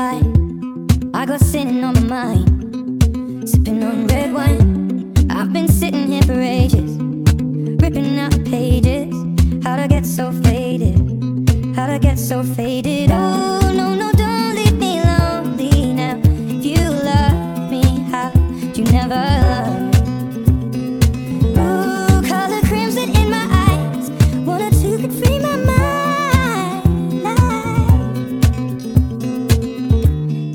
I got sinning on my mind, sipping on red wine. I've been sitting here for ages, ripping out pages. How'd I get so faded? How'd I get so faded? Oh,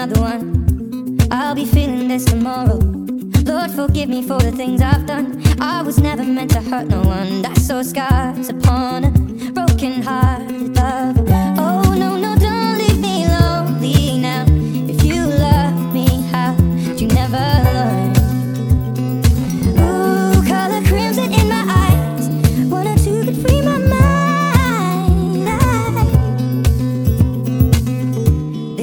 Another one. I'll be feeling this tomorrow. Lord, forgive me for the things I've done. I was never meant to hurt no one. I saw scars upon a broken hearted love.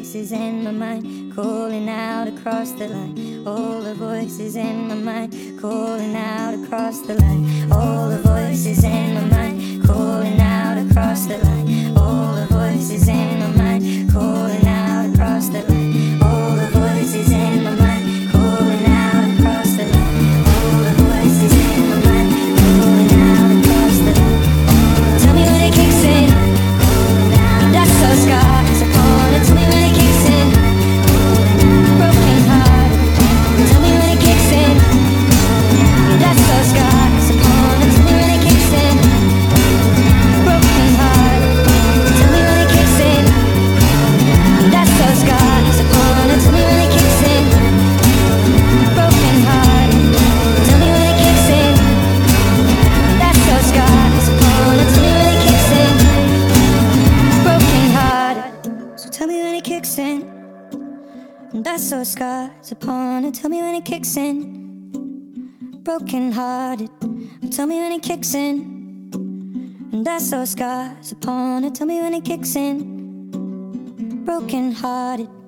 Voices in my mind calling out across the line. All the voices in my mind calling out across the line. All the voices in my mind So scars upon it. Tell me when it kicks in. Broken hearted. Tell me when it kicks in. And that's so scars upon it. Tell me when it kicks in. Broken hearted.